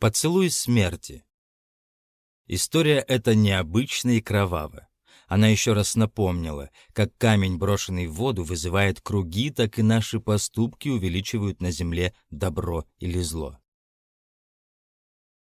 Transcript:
Поцелуй смерти. История эта необычна и кровава. Она еще раз напомнила, как камень, брошенный в воду, вызывает круги, так и наши поступки увеличивают на земле добро или зло.